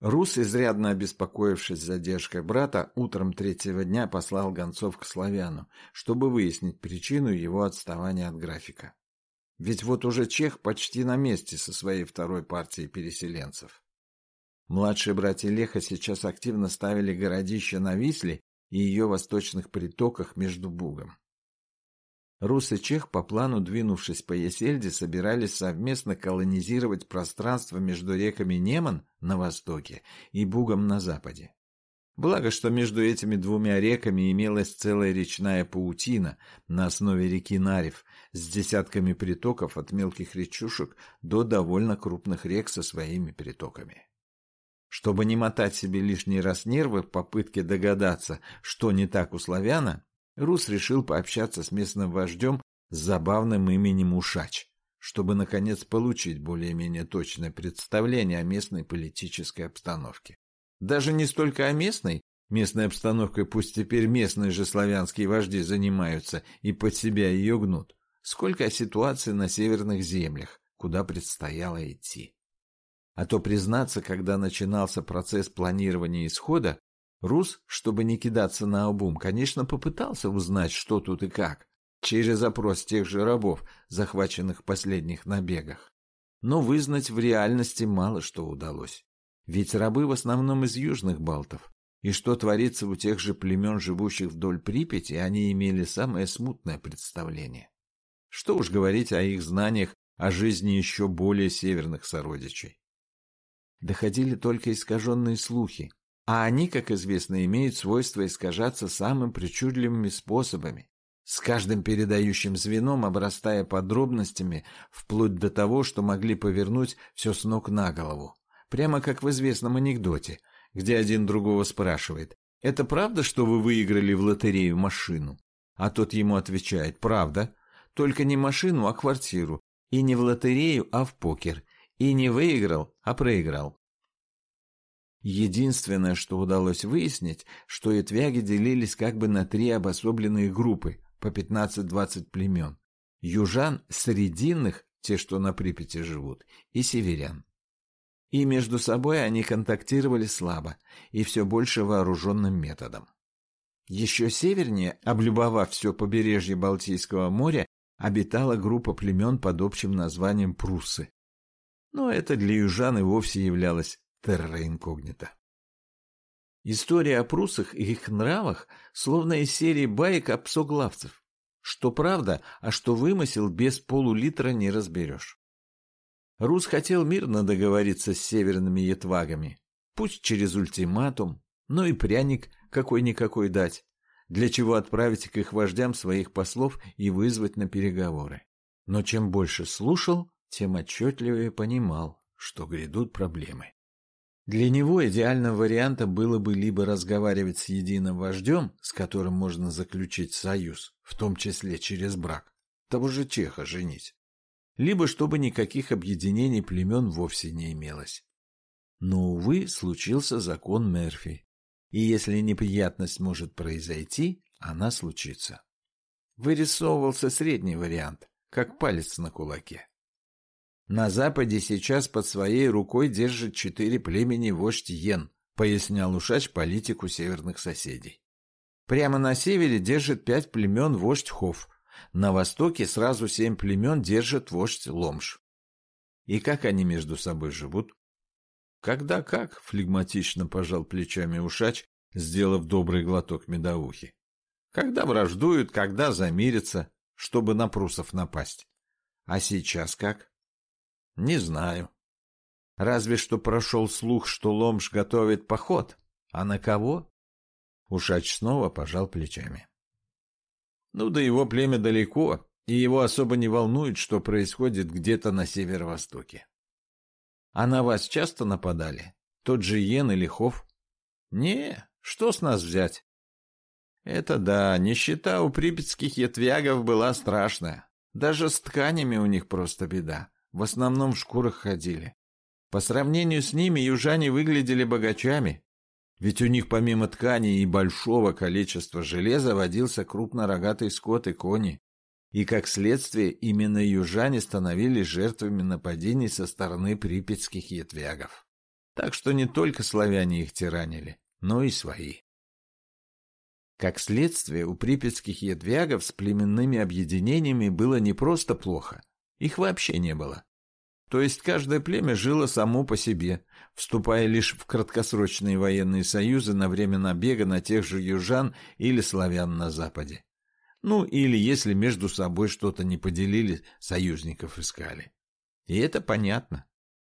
Рус, изрядно обеспокоившись задержкой брата, утром третьего дня послал гонцов к славяну, чтобы выяснить причину его отставания от графика. Ведь вот уже Чех почти на месте со своей второй партией переселенцев. Младшие братья Леха сейчас активно ставили городище на Висле и ее восточных притоках между Бугом. Рус и Чех, по плану двинувшись по Есельде, собирались совместно колонизировать пространство между реками Неман на востоке и Бугом на западе. Благо, что между этими двумя реками имелась целая речная паутина на основе реки Нарев с десятками притоков от мелких речушек до довольно крупных рек со своими притоками. Чтобы не мотать себе лишний раз нервы в попытке догадаться, что не так у славяна, Рус решил пообщаться с местным вождем с забавным именем Ушач, чтобы, наконец, получить более-менее точное представление о местной политической обстановке. Даже не столько о местной, местной обстановкой пусть теперь местные же славянские вожди занимаются и под себя ее гнут, сколько о ситуации на северных землях, куда предстояло идти. А то, признаться, когда начинался процесс планирования исхода, Рус, чтобы не кидаться на обум, конечно, попытался узнать, что тут и как, через запрос тех же рабов, захваченных в последних набегах. Но вызнать в реальности мало что удалось. Ведь рабы в основном из южных балтов, и что творится у тех же племен, живущих вдоль Припяти, они имели самое смутное представление. Что уж говорить о их знаниях о жизни еще более северных сородичей. Доходили только искаженные слухи, а они, как известно, имеют свойство искажаться самым причудливыми способами, с каждым передающим звеном обрастая подробностями, вплоть до того, что могли повернуть все с ног на голову. Прямо как в известном анекдоте, где один другого спрашивает, «Это правда, что вы выиграли в лотерею машину?» А тот ему отвечает, «Правда, только не машину, а квартиру, и не в лотерею, а в покер, и не выиграл, а проиграл». Единственное, что удалось выяснить, что этвяги делились как бы на три обособленные группы, по 15-20 племен. Южан, срединных, те, что на Припяти живут, и северян. И между собой они контактировали слабо и все больше вооруженным методом. Еще севернее, облюбовав все побережье Балтийского моря, обитала группа племен под общим названием пруссы. Но это для южан и вовсе являлось терра инкогнита. История о прусах и их нравах словно из серии баек о псоглавцев. Что правда, а что вымысел, без полулитра не разберешь. Рус хотел мирно договориться с северными етвагами, пусть через ультиматум, но и пряник какой-никакой дать, для чего отправить к их вождям своих послов и вызвать на переговоры. Но чем больше слушал, тем отчетливее понимал, что грядут проблемы. Для него идеальным вариантом было бы либо разговаривать с единым вождем, с которым можно заключить союз, в том числе через брак, того же Чеха женить, либо чтобы никаких объединений племен вовсе не имелось. Но, увы, случился закон Мерфи, и если неприятность может произойти, она случится. Вырисовывался средний вариант, как палец на кулаке. На Западе сейчас под своей рукой держит четыре племени вождь Йен, пояснял Ушач политику северных соседей. Прямо на севере держит пять племен вождь Хов, на востоке сразу семь племен держит вождь Ломш. И как они между собой живут? Когда как, флегматично пожал плечами Ушач, сделав добрый глоток медовухи. Когда враждуют, когда замирятся, чтобы на прусов напасть. А сейчас как? Не знаю. Разве что прошел слух, что Ломж готовит поход. А на кого? Ушач снова пожал плечами. Ну да его племя далеко, и его особо не волнует, что происходит где-то на северо-востоке. А на вас часто нападали? Тот же Йен или Хов? Не, что с нас взять? Это да, нищета у припятских ятвягов была страшная. Даже с тканями у них просто беда в основном в шкурах ходили. По сравнению с ними южане выглядели богачами, ведь у них помимо ткани и большого количества железа водился крупнорогатый скот и кони. И как следствие именно южане становились жертвами нападений со стороны припятских ятвягов. Так что не только славяне их тиранили, но и свои. Как следствие, у припятских ядвягов с племенными объединениями было не просто плохо, их вообще не было. То есть каждое племя жило само по себе, вступая лишь в краткосрочные военные союзы на время набега на тех же южан или славян на западе. Ну, или если между собой что-то не поделили, союзников искали. И это понятно.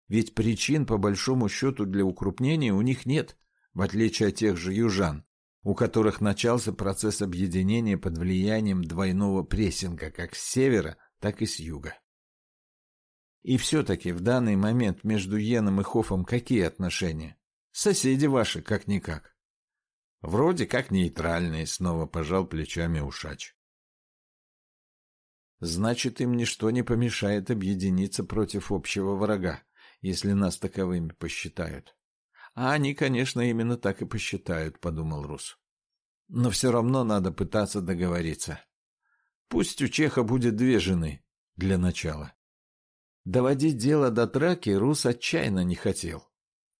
Ведь причин, по большому счету, для укрупнения у них нет, в отличие от тех же южан, у которых начался процесс объединения под влиянием двойного прессинга как с севера, так и с юга. И все-таки в данный момент между Йеном и Хофом какие отношения? Соседи ваши, как-никак. Вроде как нейтральные, снова пожал плечами Ушач. Значит, им ничто не помешает объединиться против общего врага, если нас таковыми посчитают. А они, конечно, именно так и посчитают, подумал Рус. Но все равно надо пытаться договориться. Пусть у Чеха будет две жены для начала. Доводить дело до драки Рус отчаянно не хотел.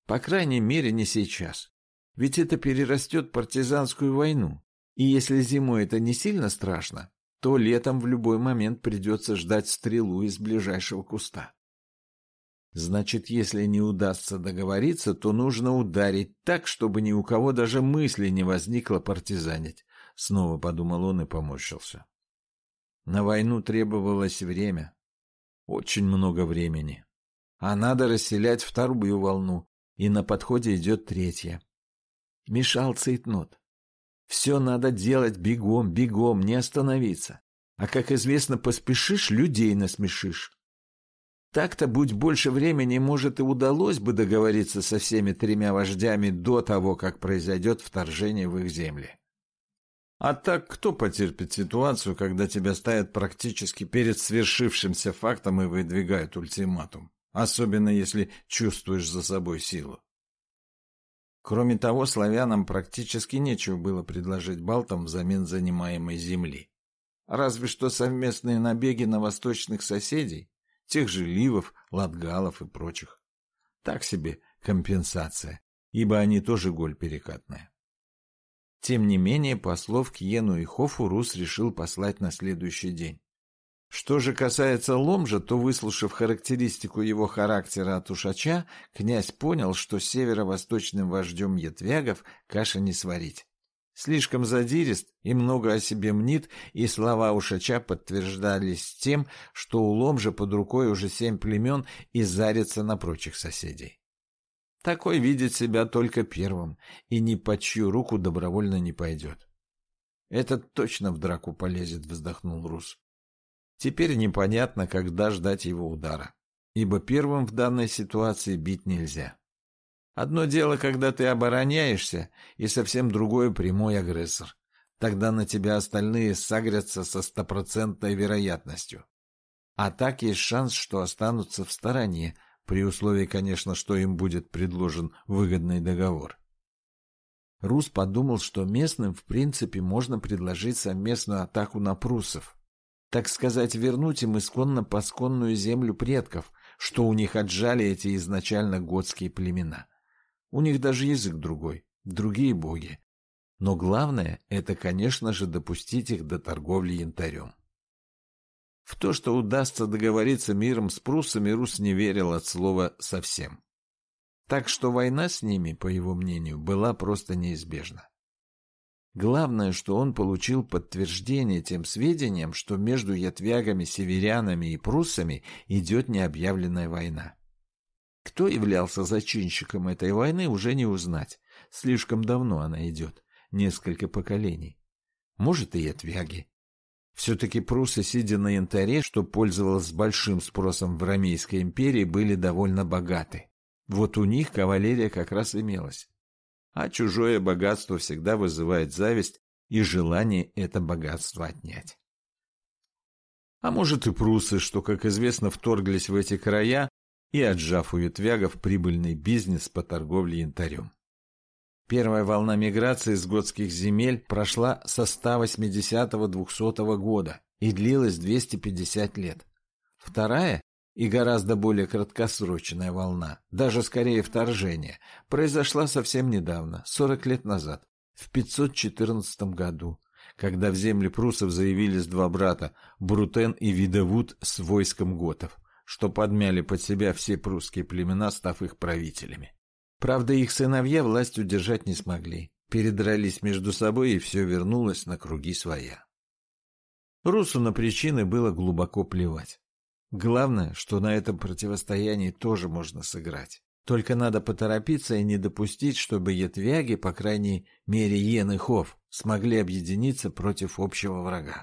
По крайней мере, не сейчас. Ведь это перерастет партизанскую войну. И если зимой это не сильно страшно, то летом в любой момент придется ждать стрелу из ближайшего куста. Значит, если не удастся договориться, то нужно ударить так, чтобы ни у кого даже мысли не возникло партизанить. Снова подумал он и поморщился. На войну требовалось время, очень много времени. А надо расселять вторую волну, и на подходе идет третья. Мешал цейтнот. Все надо делать бегом, бегом, не остановиться. А, как известно, поспешишь, людей насмешишь. Так-то, будь больше времени, может, и удалось бы договориться со всеми тремя вождями до того, как произойдет вторжение в их земли. А так кто потерпит ситуацию, когда тебя ставят практически перед свершившимся фактом и выдвигают ультиматум? Особенно если чувствуешь за собой силу. Кроме того, славянам практически нечего было предложить балтам взамен занимаемой земли. Разве что совместные набеги на восточных соседей, тех же ливов, латгалов и прочих. Так себе компенсация, ибо они тоже голь перекатная. Тем не менее, послов к Йену и Хофу Рус решил послать на следующий день. Что же касается Ломжа, то, выслушав характеристику его характера от Ушача, князь понял, что северо-восточным вождем Етвягов каша не сварить. Слишком задирист и много о себе мнит, и слова Ушача подтверждались тем, что у Ломжа под рукой уже семь племен и зарится на прочих соседей. Такой видит себя только первым и ни по чью руку добровольно не пойдет. Этот точно в драку полезет, вздохнул Рус. Теперь непонятно, когда ждать его удара, ибо первым в данной ситуации бить нельзя. Одно дело, когда ты обороняешься, и совсем другое прямой агрессор. Тогда на тебя остальные сагрятся со стопроцентной вероятностью. А так есть шанс, что останутся в стороне, при условии, конечно, что им будет предложен выгодный договор. Рус подумал, что местным, в принципе, можно предложить совместную атаку на пруссов. Так сказать, вернуть им исконно-посконную землю предков, что у них отжали эти изначально готские племена. У них даже язык другой, другие боги. Но главное – это, конечно же, допустить их до торговли янтарем. В то, что удастся договориться миром с пруссами, Рус не верил от слова совсем. Так что война с ними, по его мнению, была просто неизбежна. Главное, что он получил подтверждение тем сведениям, что между ятвягами, северянами и пруссами идет необъявленная война. Кто являлся зачинщиком этой войны, уже не узнать. Слишком давно она идет, несколько поколений. Может, и ятвяги, все-таки прусы, сидя на янтаре, что пользовалось большим спросом в Ромейской империи, были довольно богаты. Вот у них кавалерия как раз имелась. А чужое богатство всегда вызывает зависть и желание это богатство отнять. А может и прусы, что, как известно, вторглись в эти края и, отжав у ветвягов прибыльный бизнес по торговле янтарем. Первая волна миграции с готских земель прошла со 180-200 года и длилась 250 лет. Вторая и гораздо более краткосрочная волна, даже скорее вторжение, произошла совсем недавно, 40 лет назад, в 514 году, когда в земли прусов заявились два брата, Брутен и Видовуд с войском готов, что подмяли под себя все прусские племена, став их правителями. Правда, их сыновья власть удержать не смогли, передрались между собой, и все вернулось на круги своя. Русу на причины было глубоко плевать. Главное, что на этом противостоянии тоже можно сыграть. Только надо поторопиться и не допустить, чтобы ятвяги, по крайней мере Йен и Хов, смогли объединиться против общего врага.